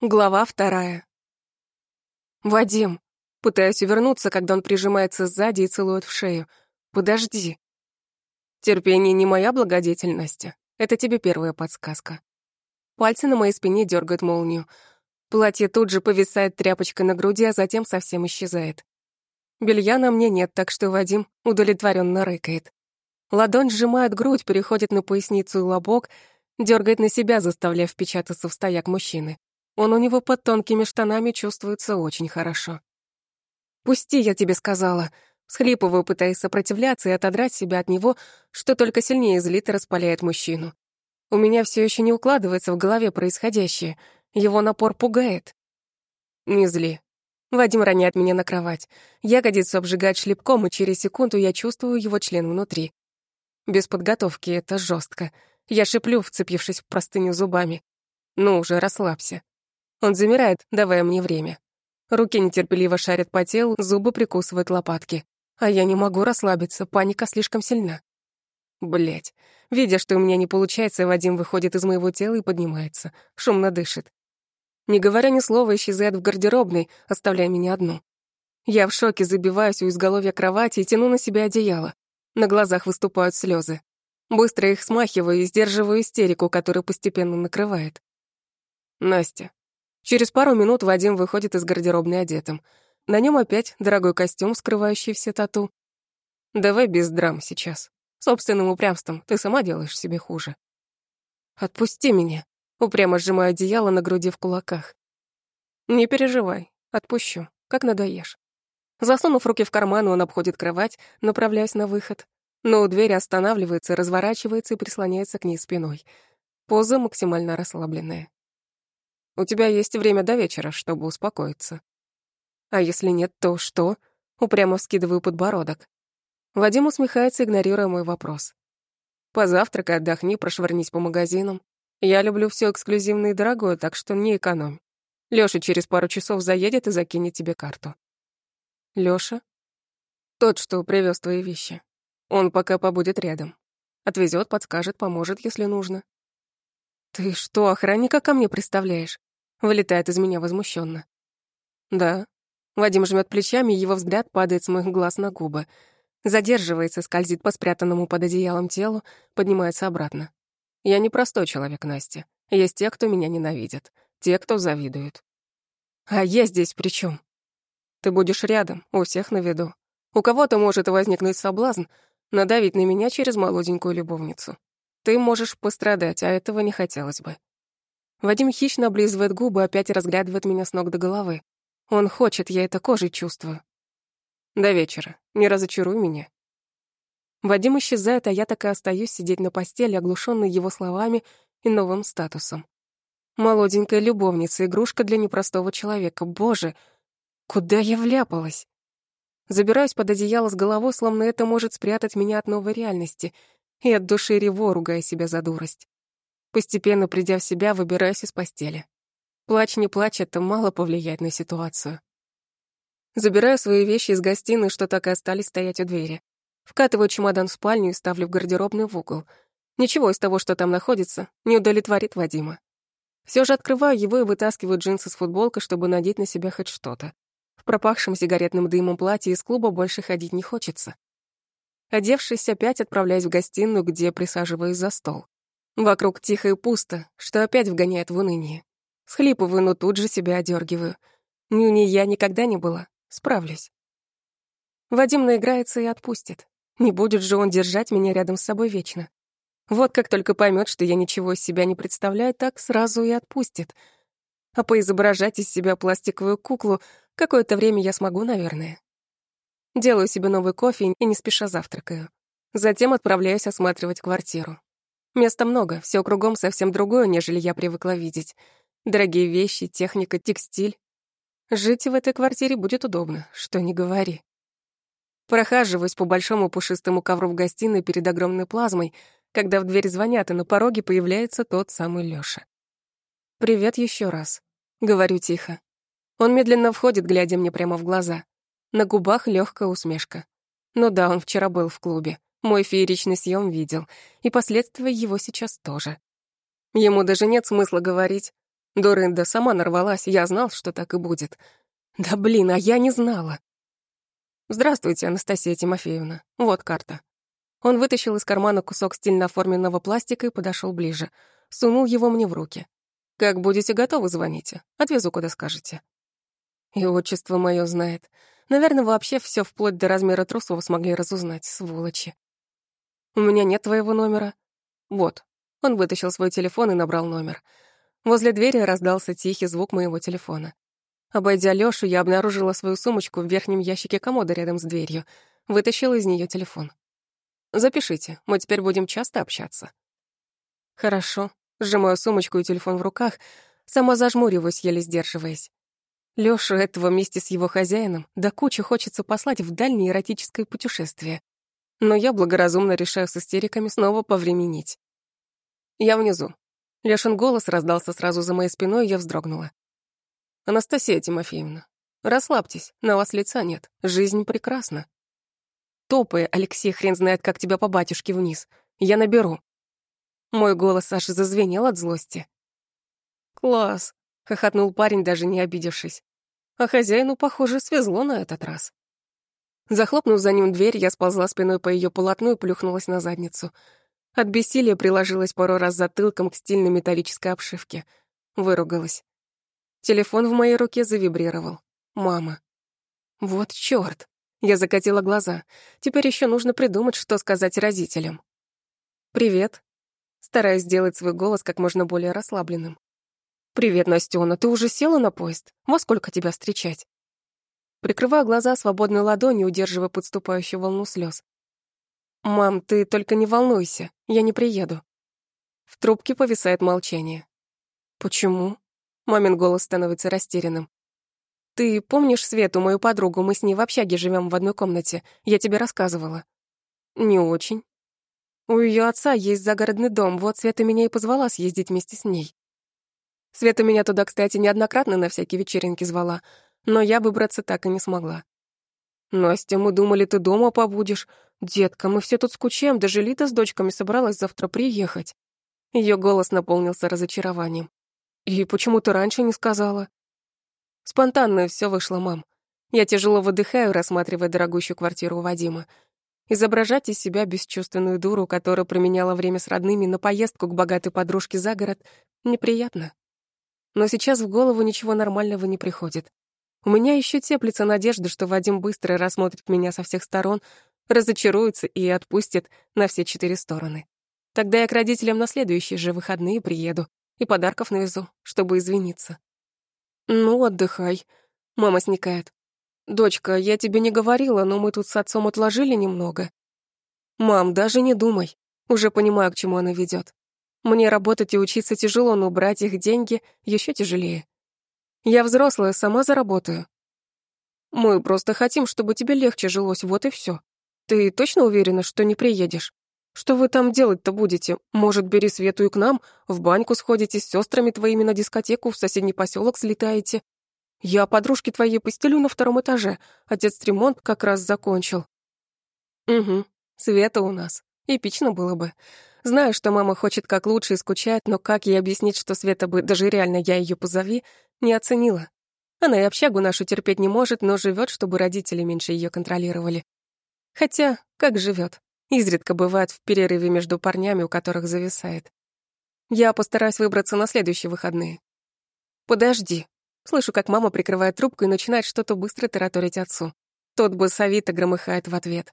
Глава вторая. «Вадим!» Пытаюсь увернуться, когда он прижимается сзади и целует в шею. «Подожди!» Терпение не моя благодетельность. Это тебе первая подсказка. Пальцы на моей спине дергают молнию. Платье тут же повисает тряпочкой на груди, а затем совсем исчезает. Белья на мне нет, так что Вадим удовлетворенно рыкает. Ладонь сжимает грудь, переходит на поясницу и лобок, дергает на себя, заставляя впечататься в стояк мужчины. Он у него под тонкими штанами чувствуется очень хорошо. «Пусти, я тебе сказала», Схлипываю, пытаясь сопротивляться и отодрать себя от него, что только сильнее злит и распаляет мужчину. У меня все еще не укладывается в голове происходящее. Его напор пугает. Не зли. Вадим роняет меня на кровать. Ягодицу обжигает шлепком, и через секунду я чувствую его член внутри. Без подготовки это жестко. Я шиплю, вцепившись в простыню зубами. Ну уже, расслабься. Он замирает, давая мне время. Руки нетерпеливо шарят по телу, зубы прикусывают лопатки. А я не могу расслабиться, паника слишком сильна. Блять. Видя, что у меня не получается, Вадим выходит из моего тела и поднимается. Шумно дышит. Не говоря ни слова, исчезает в гардеробной, оставляя меня одну. Я в шоке забиваюсь у изголовья кровати и тяну на себя одеяло. На глазах выступают слезы. Быстро их смахиваю и сдерживаю истерику, которая постепенно накрывает. Настя, Через пару минут Вадим выходит из гардеробной одетым. На нем опять дорогой костюм, скрывающий все тату. Давай без драм сейчас. Собственным упрямством ты сама делаешь себе хуже. Отпусти меня. Упрямо сжимаю одеяло на груди в кулаках. Не переживай, отпущу, как надоешь. Засунув руки в карман, он обходит кровать, направляясь на выход. Но у двери останавливается, разворачивается и прислоняется к ней спиной. Поза максимально расслабленная. У тебя есть время до вечера, чтобы успокоиться. А если нет, то что? Упрямо вскидываю подбородок. Вадим усмехается, игнорируя мой вопрос. Позавтракай, отдохни, прошвырнись по магазинам. Я люблю все эксклюзивное и дорогое, так что не экономь. Лёша через пару часов заедет и закинет тебе карту. Лёша? Тот, что привез твои вещи. Он пока побудет рядом. Отвезет, подскажет, поможет, если нужно. Ты что, охранника ко мне представляешь? Вылетает из меня возмущенно. Да. Вадим жмет плечами, его взгляд падает с моих глаз на губы. Задерживается, скользит по спрятанному под одеялом телу, поднимается обратно. Я не простой человек, Настя. Есть те, кто меня ненавидят, те, кто завидуют. А я здесь при чем? Ты будешь рядом, у всех на виду. У кого-то может возникнуть соблазн надавить на меня через молоденькую любовницу. Ты можешь пострадать, а этого не хотелось бы. Вадим хищно облизывает губы, опять разглядывает меня с ног до головы. Он хочет, я это кожей чувствую. До вечера. Не разочаруй меня. Вадим исчезает, а я так и остаюсь сидеть на постели, оглушённой его словами и новым статусом. Молоденькая любовница, игрушка для непростого человека. Боже, куда я вляпалась? Забираюсь под одеяло с головой, словно это может спрятать меня от новой реальности, и от души реву, ругая себя за дурость. Постепенно придя в себя, выбираюсь из постели. Плачь не плачь, это мало повлияет на ситуацию. Забираю свои вещи из гостиной, что так и остались стоять у двери. Вкатываю чемодан в спальню и ставлю в гардеробный в угол. Ничего из того, что там находится, не удовлетворит Вадима. Все же открываю его и вытаскиваю джинсы с футболкой, чтобы надеть на себя хоть что-то. В пропахшем сигаретным дымом платье из клуба больше ходить не хочется. Одевшись, опять отправляюсь в гостиную, где присаживаюсь за стол. Вокруг тихо и пусто, что опять вгоняет в уныние. Схлипываю, но тут же себя одергиваю. Нюни я никогда не была. Справлюсь. Вадим наиграется и отпустит. Не будет же он держать меня рядом с собой вечно. Вот как только поймет, что я ничего из себя не представляю, так сразу и отпустит. А поизображать из себя пластиковую куклу какое-то время я смогу, наверное. Делаю себе новый кофе и не спеша завтракаю. Затем отправляюсь осматривать квартиру. Места много, все кругом совсем другое, нежели я привыкла видеть. Дорогие вещи, техника, текстиль. Жить в этой квартире будет удобно, что не говори. Прохаживаюсь по большому пушистому ковру в гостиной перед огромной плазмой, когда в дверь звонят, и на пороге появляется тот самый Лёша. «Привет еще раз», — говорю тихо. Он медленно входит, глядя мне прямо в глаза. На губах легкая усмешка. Ну да, он вчера был в клубе. Мой фееричный съем видел, и последствия его сейчас тоже. Ему даже нет смысла говорить. Дурында сама нарвалась, я знал, что так и будет. Да блин, а я не знала. Здравствуйте, Анастасия Тимофеевна. Вот карта. Он вытащил из кармана кусок стильно оформленного пластика и подошел ближе. Сунул его мне в руки. Как будете готовы, звоните. Отвезу, куда скажете. И отчество мое знает. Наверное, вообще все вплоть до размера трусов смогли разузнать, сволочи. У меня нет твоего номера. Вот. Он вытащил свой телефон и набрал номер. Возле двери раздался тихий звук моего телефона. Обойдя Лёшу, я обнаружила свою сумочку в верхнем ящике комода рядом с дверью. Вытащила из нее телефон. «Запишите, мы теперь будем часто общаться». «Хорошо». Сжимаю сумочку и телефон в руках, сама зажмуриваюсь, еле сдерживаясь. Лёшу этого вместе с его хозяином до кучи хочется послать в дальнее эротическое путешествие. Но я благоразумно решаю с истериками снова повременить. Я внизу. Лешин голос раздался сразу за моей спиной, и я вздрогнула. «Анастасия Тимофеевна, расслабьтесь, на вас лица нет, жизнь прекрасна». «Топай, Алексей, хрен знает, как тебя по батюшке вниз. Я наберу». Мой голос аж зазвенел от злости. «Класс!» — хохотнул парень, даже не обидевшись. А хозяину, похоже, свезло на этот раз. Захлопнув за ним дверь, я сползла спиной по ее полотну и плюхнулась на задницу. От бессилия приложилась пару раз затылком к стильной металлической обшивке. Выругалась. Телефон в моей руке завибрировал. Мама. Вот чёрт. Я закатила глаза. Теперь еще нужно придумать, что сказать родителям. «Привет». Стараюсь сделать свой голос как можно более расслабленным. «Привет, Настёна, ты уже села на поезд? Во сколько тебя встречать?» Прикрываю глаза свободной ладонью, удерживая подступающую волну слез. «Мам, ты только не волнуйся, я не приеду». В трубке повисает молчание. «Почему?» Мамин голос становится растерянным. «Ты помнишь Свету, мою подругу? Мы с ней в общаге живем в одной комнате. Я тебе рассказывала». «Не очень». «У ее отца есть загородный дом, вот Света меня и позвала съездить вместе с ней. Света меня туда, кстати, неоднократно на всякие вечеринки звала, но я выбраться так и не смогла. «Настя, мы думали, ты дома побудешь. Детка, мы все тут скучаем, даже Лита с дочками собралась завтра приехать». Ее голос наполнился разочарованием. «И почему ты раньше не сказала?» Спонтанно все вышло, мам. Я тяжело выдыхаю, рассматривая дорогущую квартиру Вадима. Изображать из себя бесчувственную дуру, которая променяла время с родными на поездку к богатой подружке за город, неприятно. Но сейчас в голову ничего нормального не приходит. У меня еще теплится надежда, что Вадим быстро рассмотрит меня со всех сторон, разочаруется и отпустит на все четыре стороны. Тогда я к родителям на следующие же выходные приеду и подарков навезу, чтобы извиниться. «Ну, отдыхай», — мама сникает. «Дочка, я тебе не говорила, но мы тут с отцом отложили немного». «Мам, даже не думай. Уже понимаю, к чему она ведет. Мне работать и учиться тяжело, но брать их деньги еще тяжелее. Я взрослая, сама заработаю. Мы просто хотим, чтобы тебе легче жилось, вот и все. Ты точно уверена, что не приедешь? Что вы там делать-то будете? Может, бери Свету и к нам, в баньку сходите с сестрами твоими на дискотеку, в соседний поселок слетаете? Я подружке твоей постелю на втором этаже. Отец ремонт как раз закончил. Угу, Света у нас. Эпично было бы. Знаю, что мама хочет как лучше и скучает, но как ей объяснить, что Света бы, даже реально я ее позови, не оценила? Она и общагу нашу терпеть не может, но живет, чтобы родители меньше ее контролировали. Хотя, как живет? Изредка бывает в перерыве между парнями, у которых зависает. Я постараюсь выбраться на следующие выходные. Подожди. Слышу, как мама прикрывает трубку и начинает что-то быстро тараторить отцу. Тот басовито громыхает в ответ.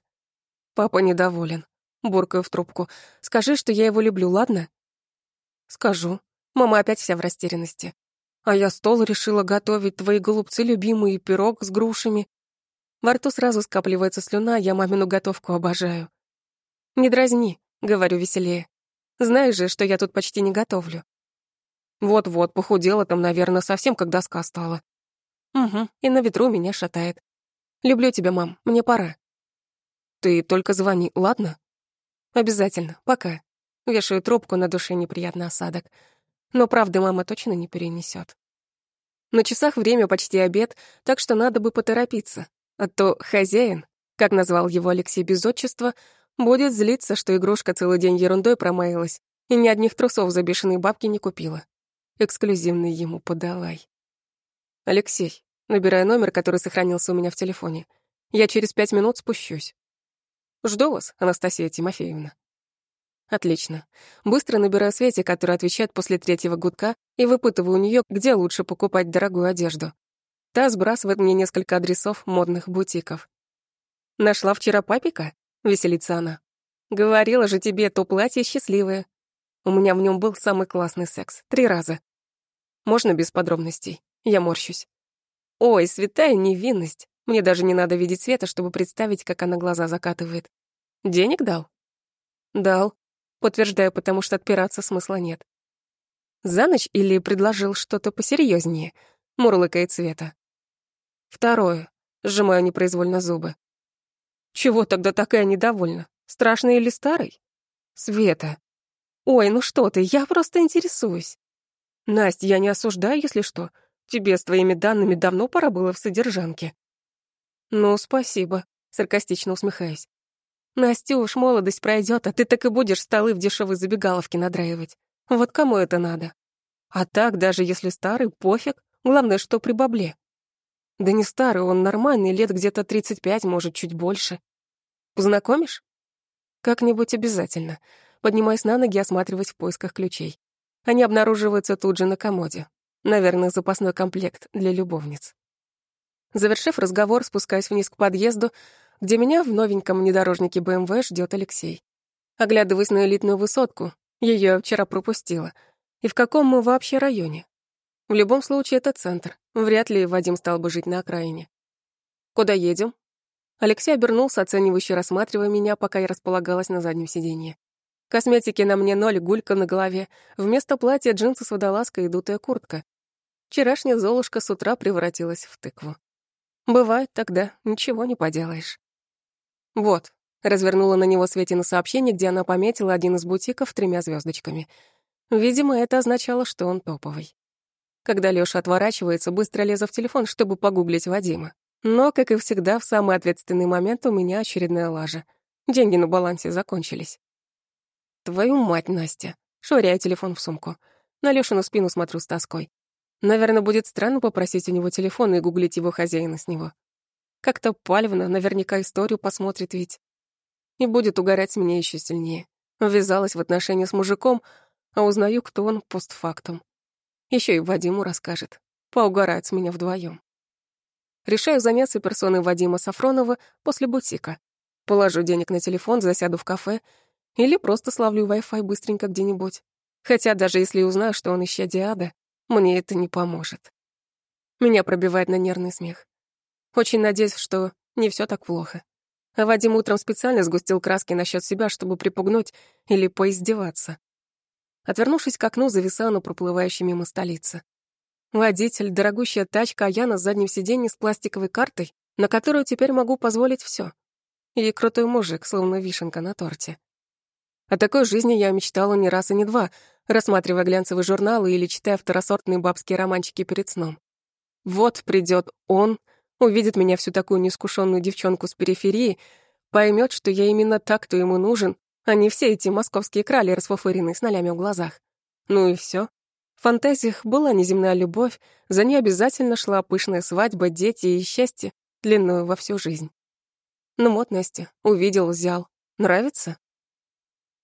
Папа недоволен. Буркаю в трубку. «Скажи, что я его люблю, ладно?» «Скажу». Мама опять вся в растерянности. «А я стол решила готовить, твои голубцы любимые, пирог с грушами». Во рту сразу скапливается слюна, я мамину готовку обожаю. «Не дразни», — говорю веселее. «Знаешь же, что я тут почти не готовлю». «Вот-вот, похудела там, наверное, совсем как доска стала». «Угу, и на ветру меня шатает. Люблю тебя, мам, мне пора». «Ты только звони, ладно?» Обязательно. Пока. Вешаю трубку, на душе неприятный осадок. Но правды мама точно не перенесет. На часах время почти обед, так что надо бы поторопиться. А то хозяин, как назвал его Алексей без отчества, будет злиться, что игрушка целый день ерундой промаялась и ни одних трусов за бешеные бабки не купила. эксклюзивный ему подавай. Алексей, набирая номер, который сохранился у меня в телефоне. Я через пять минут спущусь. Жду вас, Анастасия Тимофеевна. Отлично. Быстро набираю Свете, которая отвечает после третьего гудка, и выпытываю у нее, где лучше покупать дорогую одежду. Та сбрасывает мне несколько адресов модных бутиков. «Нашла вчера папика?» — веселится она. «Говорила же тебе, то платье счастливое. У меня в нем был самый классный секс. Три раза. Можно без подробностей? Я морщусь. Ой, святая невинность. Мне даже не надо видеть Света, чтобы представить, как она глаза закатывает. Денег дал? Дал. Подтверждаю, потому что отпираться смысла нет. За ночь или предложил что-то посерьезнее? Мурлыкает Света. Второе. Сжимаю непроизвольно зубы. Чего тогда такая недовольна? Страшный или старый? Света. Ой, ну что ты, я просто интересуюсь. Настя, я не осуждаю, если что. Тебе с твоими данными давно пора было в содержанке. Ну, спасибо, саркастично усмехаясь. Настюш, молодость пройдет, а ты так и будешь столы в дешевой забегаловке надраивать. Вот кому это надо? А так, даже если старый, пофиг. Главное, что при бабле. Да не старый, он нормальный, лет где-то 35, может, чуть больше. Познакомишь? Как-нибудь обязательно. Поднимаясь на ноги, осматриваясь в поисках ключей. Они обнаруживаются тут же на комоде. Наверное, запасной комплект для любовниц. Завершив разговор, спускаюсь вниз к подъезду, где меня в новеньком внедорожнике БМВ ждет Алексей. Оглядываясь на элитную высотку, ее вчера пропустила. И в каком мы вообще районе? В любом случае, это центр. Вряд ли Вадим стал бы жить на окраине. «Куда едем?» Алексей обернулся, оценивающе рассматривая меня, пока я располагалась на заднем сиденье. Косметики на мне ноль, гулька на голове. Вместо платья джинсы с водолазкой и дутая куртка. Вчерашняя Золушка с утра превратилась в тыкву. Бывает тогда, ничего не поделаешь. Вот, развернула на него Светина сообщение, где она пометила один из бутиков тремя звездочками. Видимо, это означало, что он топовый. Когда Лёша отворачивается, быстро лезу в телефон, чтобы погуглить Вадима. Но, как и всегда, в самый ответственный момент у меня очередная лажа. Деньги на балансе закончились. Твою мать, Настя. Швыряю телефон в сумку. На Лёшину спину смотрю с тоской. Наверное, будет странно попросить у него телефон и гуглить его хозяина с него. Как-то Пальвна наверняка историю посмотрит ведь. И будет угорать меня еще сильнее. Ввязалась в отношения с мужиком, а узнаю, кто он постфактум. Еще и Вадиму расскажет. Поугарает с меня вдвоем. Решаю заняться персоной Вадима Сафронова после бутика. Положу денег на телефон, засяду в кафе или просто славлю Wi-Fi быстренько где-нибудь. Хотя даже если узнаю, что он ища Диада, мне это не поможет. Меня пробивает на нервный смех. Очень надеюсь, что не все так плохо. А Вадим утром специально сгустил краски насчет себя, чтобы припугнуть или поиздеваться. Отвернувшись к окну, зависала на проплывающей мимо столица. Водитель, дорогущая тачка, а я на заднем сиденье с пластиковой картой, на которую теперь могу позволить все. И крутой мужик, словно вишенка на торте. О такой жизни я мечтала не раз и не два, рассматривая глянцевые журналы или читая второсортные бабские романчики перед сном. Вот придет он, увидит меня всю такую неискушенную девчонку с периферии, поймет, что я именно так, кто ему нужен, а не все эти московские крали, расфуфыренные с нолями в глазах. Ну и все. В фантазиях была неземная любовь, за ней обязательно шла пышная свадьба, дети и счастье, длинную во всю жизнь. Ну вот, Настя, увидел, взял. Нравится?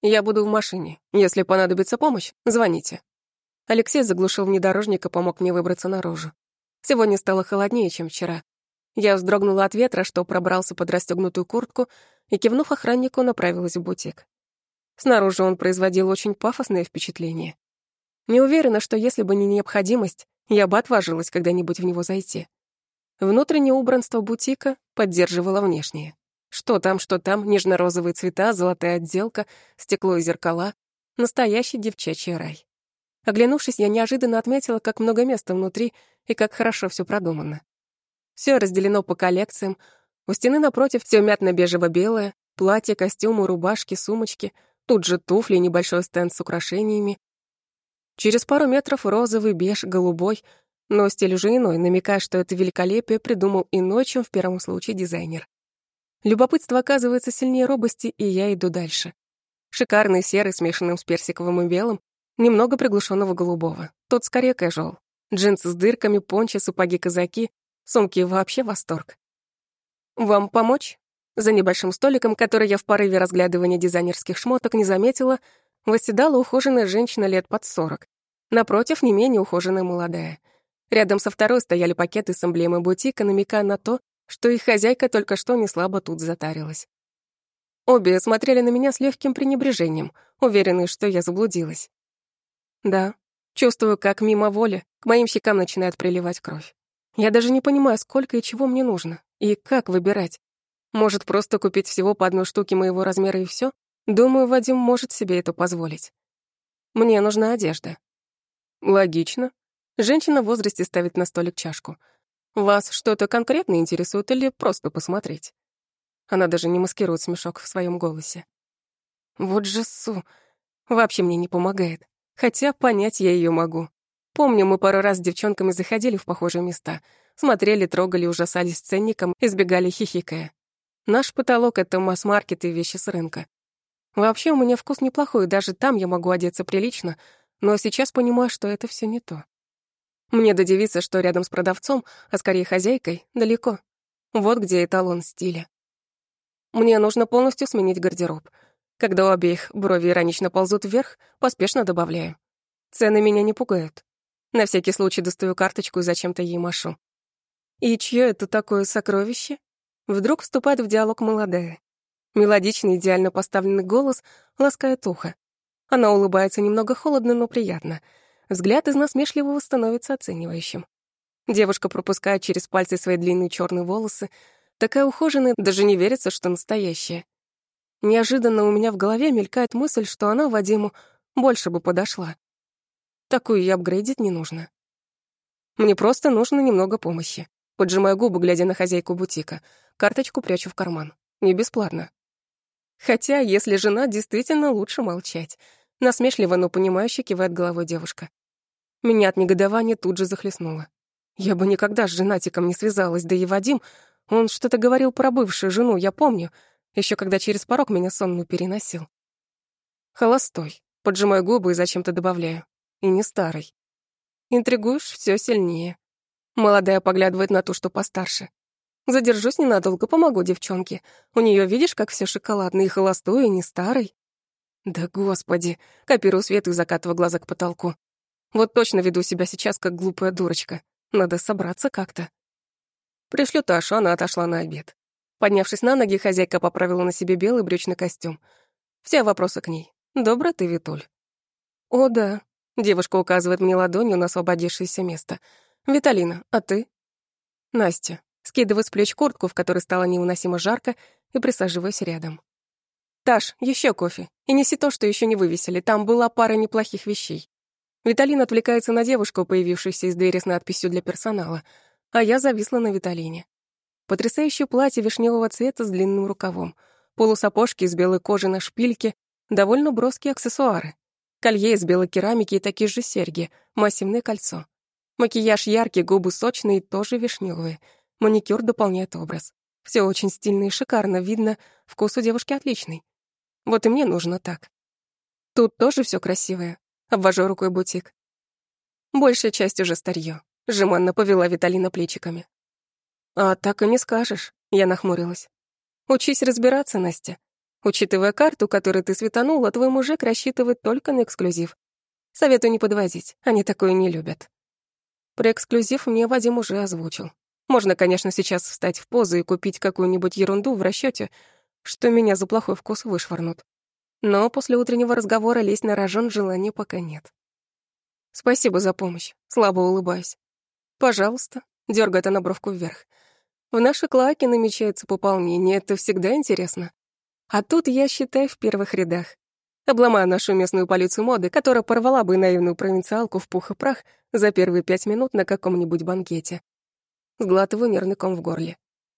Я буду в машине. Если понадобится помощь, звоните. Алексей заглушил внедорожник и помог мне выбраться наружу. Сегодня стало холоднее, чем вчера. Я вздрогнула от ветра, что пробрался под расстегнутую куртку, и, кивнув охраннику, направилась в бутик. Снаружи он производил очень пафосное впечатление. Не уверена, что если бы не необходимость, я бы отважилась когда-нибудь в него зайти. Внутреннее убранство бутика поддерживало внешнее. Что там, что там, нежно-розовые цвета, золотая отделка, стекло и зеркала. Настоящий девчачий рай. Оглянувшись, я неожиданно отметила, как много места внутри и как хорошо все продумано. Все разделено по коллекциям, у стены напротив все мятно-бежево-белое, платья, костюмы, рубашки, сумочки, тут же туфли, небольшой стенд с украшениями. Через пару метров розовый, беж, голубой, но стиль уже иной, намекая, что это великолепие придумал иной, чем в первом случае дизайнер. Любопытство оказывается сильнее робости, и я иду дальше. Шикарный серый, смешанным с персиковым и белым, немного приглушенного голубого. Тот скорее casual. Джинсы с дырками, пончи, сапоги-казаки, сумки вообще восторг. «Вам помочь?» За небольшим столиком, который я в порыве разглядывания дизайнерских шмоток не заметила, восседала ухоженная женщина лет под сорок. Напротив, не менее ухоженная молодая. Рядом со второй стояли пакеты с эмблемой бутика, намекая на то, что их хозяйка только что не слабо тут затарилась. Обе смотрели на меня с легким пренебрежением, уверенные, что я заблудилась. Да, чувствую, как мимо воли к моим щекам начинает приливать кровь. Я даже не понимаю, сколько и чего мне нужно, и как выбирать. Может, просто купить всего по одной штуке моего размера и все? Думаю, Вадим может себе это позволить. Мне нужна одежда. Логично. Женщина в возрасте ставит на столик чашку. Вас что-то конкретно интересует или просто посмотреть? Она даже не маскирует смешок в своем голосе. Вот же Су. Вообще мне не помогает. Хотя понять я ее могу. Помню, мы пару раз с девчонками заходили в похожие места. Смотрели, трогали, ужасались ценником, избегали хихикая. Наш потолок — это масс-маркет и вещи с рынка. Вообще у меня вкус неплохой, даже там я могу одеться прилично, но сейчас понимаю, что это все не то. Мне додевиться, что рядом с продавцом, а скорее хозяйкой, далеко. Вот где эталон стиля. Мне нужно полностью сменить гардероб. Когда у обеих брови иронично ползут вверх, поспешно добавляю. Цены меня не пугают. На всякий случай достаю карточку и зачем-то ей машу. И чье это такое сокровище? Вдруг вступает в диалог молодая. Мелодичный, идеально поставленный голос ласкает ухо. Она улыбается немного холодно, но приятно. Взгляд из насмешливого становится оценивающим. Девушка пропускает через пальцы свои длинные черные волосы, Такая ухоженная, даже не верится, что настоящая. Неожиданно у меня в голове мелькает мысль, что она Вадиму больше бы подошла. Такую и апгрейдить не нужно. Мне просто нужно немного помощи. Поджимаю губы, глядя на хозяйку бутика. Карточку прячу в карман. Не бесплатно. Хотя, если жена, действительно лучше молчать. Насмешливо, но понимающе кивает головой девушка. Меня от негодования тут же захлестнуло. Я бы никогда с женатиком не связалась, да и Вадим он что-то говорил про бывшую жену, я помню, еще когда через порог меня сонную переносил. Холостой. Поджимаю губы и зачем-то добавляю. И не старый. Интригуешь все сильнее. Молодая поглядывает на ту, что постарше. Задержусь ненадолго, помогу девчонке. У нее видишь, как все шоколадно, и холостой, и не старый. Да господи, копирую свет и закатываю глаза к потолку. Вот точно веду себя сейчас, как глупая дурочка. Надо собраться как-то. Пришлю Ташу, она отошла на обед. Поднявшись на ноги, хозяйка поправила на себе белый брючный костюм. Все вопросы к ней. «Добро ты, Витуль?» «О, да». Девушка указывает мне ладонью на освободившееся место. «Виталина, а ты?» «Настя». Скидываю с плеч куртку, в которой стало невыносимо жарко, и присаживаюсь рядом. «Таш, еще кофе. И неси то, что еще не вывесили. Там была пара неплохих вещей». Виталина отвлекается на девушку, появившуюся из двери с надписью «Для персонала», а я зависла на Виталине. Потрясающее платье вишневого цвета с длинным рукавом, полусапожки из белой кожи на шпильке, довольно броские аксессуары, колье из белой керамики и такие же серьги, массивное кольцо. Макияж яркий, губы сочные, тоже вишневые. Маникюр дополняет образ. Все очень стильно и шикарно, видно, вкус у девушки отличный. Вот и мне нужно так. Тут тоже все красивое. Обвожу рукой бутик. Большая часть уже старье. Жеманно повела Виталина плечиками. «А так и не скажешь», — я нахмурилась. «Учись разбираться, Настя. Учитывая карту, которую ты светанула, твой мужик рассчитывает только на эксклюзив. Советую не подвозить, они такое не любят». Про эксклюзив мне Вадим уже озвучил. Можно, конечно, сейчас встать в позу и купить какую-нибудь ерунду в расчете, что меня за плохой вкус вышвырнут. Но после утреннего разговора лезть на рожон желания пока нет. Спасибо за помощь, слабо улыбаясь. «Пожалуйста», — дергает она бровку вверх. «В нашей клаке намечается пополнение, это всегда интересно. А тут я, считай, в первых рядах. Обломаю нашу местную полицию моды, которая порвала бы наивную провинциалку в пух и прах за первые пять минут на каком-нибудь банкете. Сглатываю нервный ком в горле.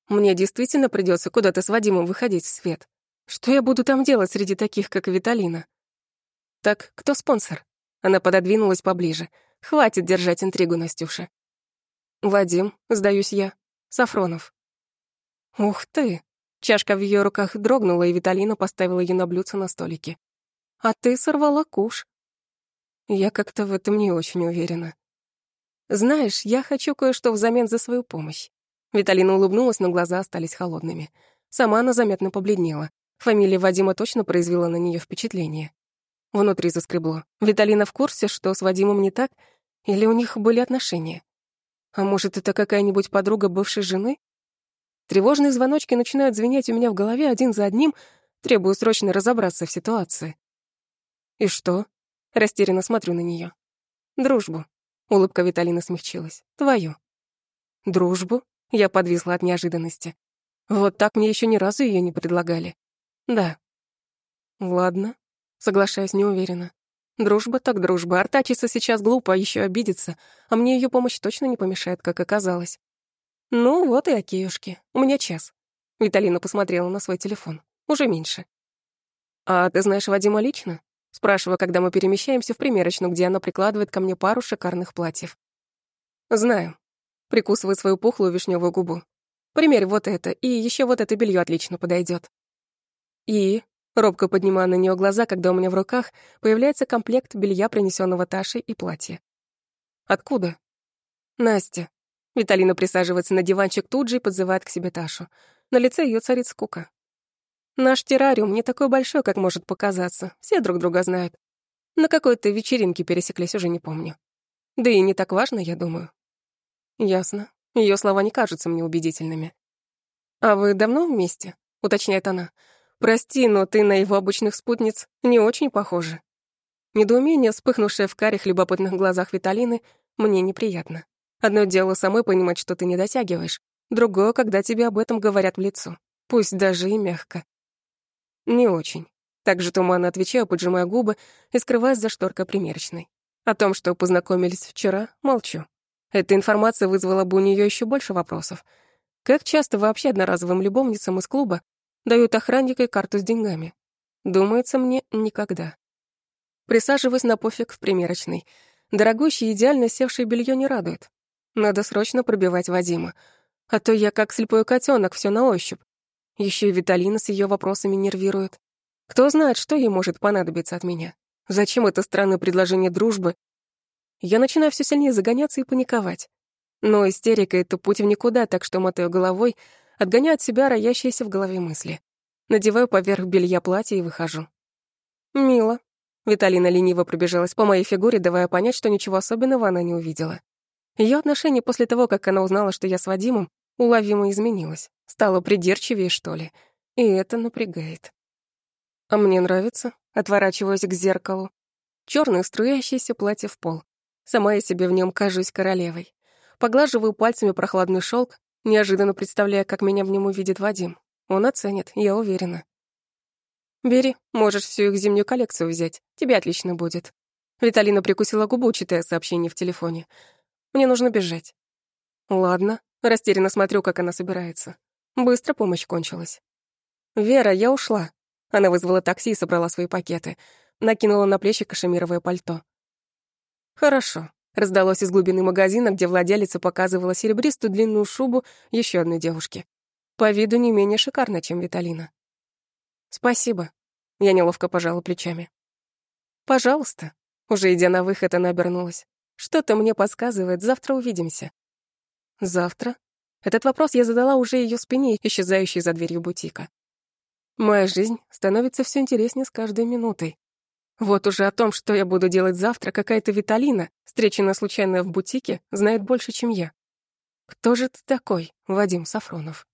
Мне действительно придется куда-то с Вадимом выходить в свет. Что я буду там делать среди таких, как Виталина? Так, кто спонсор? Она пододвинулась поближе. Хватит держать интригу, Настюша. «Вадим», — сдаюсь я. «Сафронов». «Ух ты!» Чашка в ее руках дрогнула, и Виталина поставила ее на блюдце на столике. «А ты сорвала куш». Я как-то в этом не очень уверена. Знаешь, я хочу кое-что взамен за свою помощь. Виталина улыбнулась, но глаза остались холодными. Сама она заметно побледнела. Фамилия Вадима точно произвела на нее впечатление. Внутри заскребло. Виталина в курсе, что с Вадимом не так, или у них были отношения? А может, это какая-нибудь подруга бывшей жены? Тревожные звоночки начинают звенеть у меня в голове один за одним, требую срочно разобраться в ситуации. И что? Растерянно смотрю на нее. Дружбу. Улыбка Виталины смягчилась. Твою. Дружбу? Я подвисла от неожиданности. Вот так мне еще ни разу ее не предлагали. Да. Ладно. Соглашаюсь неуверенно. Дружба так дружба. Артачиться сейчас глупо, а еще обидится. А мне ее помощь точно не помешает, как оказалось. Ну, вот и океюшки. У меня час. Виталина посмотрела на свой телефон. Уже меньше. А ты знаешь Вадима лично? Спрашиваю, когда мы перемещаемся в примерочную, где она прикладывает ко мне пару шикарных платьев. Знаю. Прикусываю свою пухлую вишневую губу. Примерь вот это, и еще вот это белье отлично подойдет. И, робко поднимая на нее глаза, когда у меня в руках появляется комплект белья, принесенного Ташей, и платье. Откуда? Настя. Виталина присаживается на диванчик тут же и подзывает к себе Ташу. На лице ее царит скука. Наш террариум не такой большой, как может показаться. Все друг друга знают. На какой-то вечеринке пересеклись, уже не помню. Да и не так важно, я думаю. Ясно. Ее слова не кажутся мне убедительными. «А вы давно вместе?» — уточняет она. «Прости, но ты на его обычных спутниц не очень похожа». Недоумение, вспыхнувшее в карих любопытных глазах Виталины, мне неприятно. Одно дело самой понимать, что ты не дотягиваешь, другое, когда тебе об этом говорят в лицо, пусть даже и мягко. Не очень. Так же туманно отвечаю, поджимая губы и скрываясь за шторкой примерочной. О том, что познакомились вчера, молчу. Эта информация вызвала бы у нее еще больше вопросов. Как часто вообще одноразовым любовницам из клуба дают охранника и карту с деньгами? Думается мне, никогда. Присаживаюсь на пофиг в примерочной. Дорогущее идеально севшее белье не радует. Надо срочно пробивать Вадима. А то я как слепой котенок, все на ощупь. Еще и Виталина с ее вопросами нервирует. Кто знает, что ей может понадобиться от меня? Зачем это странное предложение дружбы я начинаю все сильнее загоняться и паниковать. Но истерика — это путь в никуда, так что мотаю головой, отгоняю от себя роящиеся в голове мысли. Надеваю поверх белья платье и выхожу. «Мило». Виталина лениво пробежалась по моей фигуре, давая понять, что ничего особенного она не увидела. Ее отношение после того, как она узнала, что я с Вадимом, уловимо изменилось. Стало придирчивее, что ли. И это напрягает. А мне нравится. Отворачиваюсь к зеркалу. Чёрное струящееся платье в пол. Сама я себе в нем кажусь королевой. Поглаживаю пальцами прохладный шелк, неожиданно представляя, как меня в нем увидит Вадим. Он оценит, я уверена. «Бери, можешь всю их зимнюю коллекцию взять. Тебе отлично будет». Виталина прикусила губу, читая сообщение в телефоне. «Мне нужно бежать». «Ладно». Растерянно смотрю, как она собирается. Быстро помощь кончилась. «Вера, я ушла». Она вызвала такси и собрала свои пакеты. Накинула на плечи кашемировое пальто. «Хорошо», — раздалось из глубины магазина, где владелица показывала серебристую длинную шубу еще одной девушке. По виду не менее шикарно, чем Виталина. «Спасибо», — я неловко пожала плечами. «Пожалуйста», — уже идя на выход, она обернулась. «Что-то мне подсказывает, завтра увидимся». «Завтра?» Этот вопрос я задала уже ее спине, исчезающей за дверью бутика. Моя жизнь становится все интереснее с каждой минутой. Вот уже о том, что я буду делать завтра, какая-то Виталина, встреченная случайно в бутике, знает больше, чем я. Кто же ты такой, Вадим Сафронов?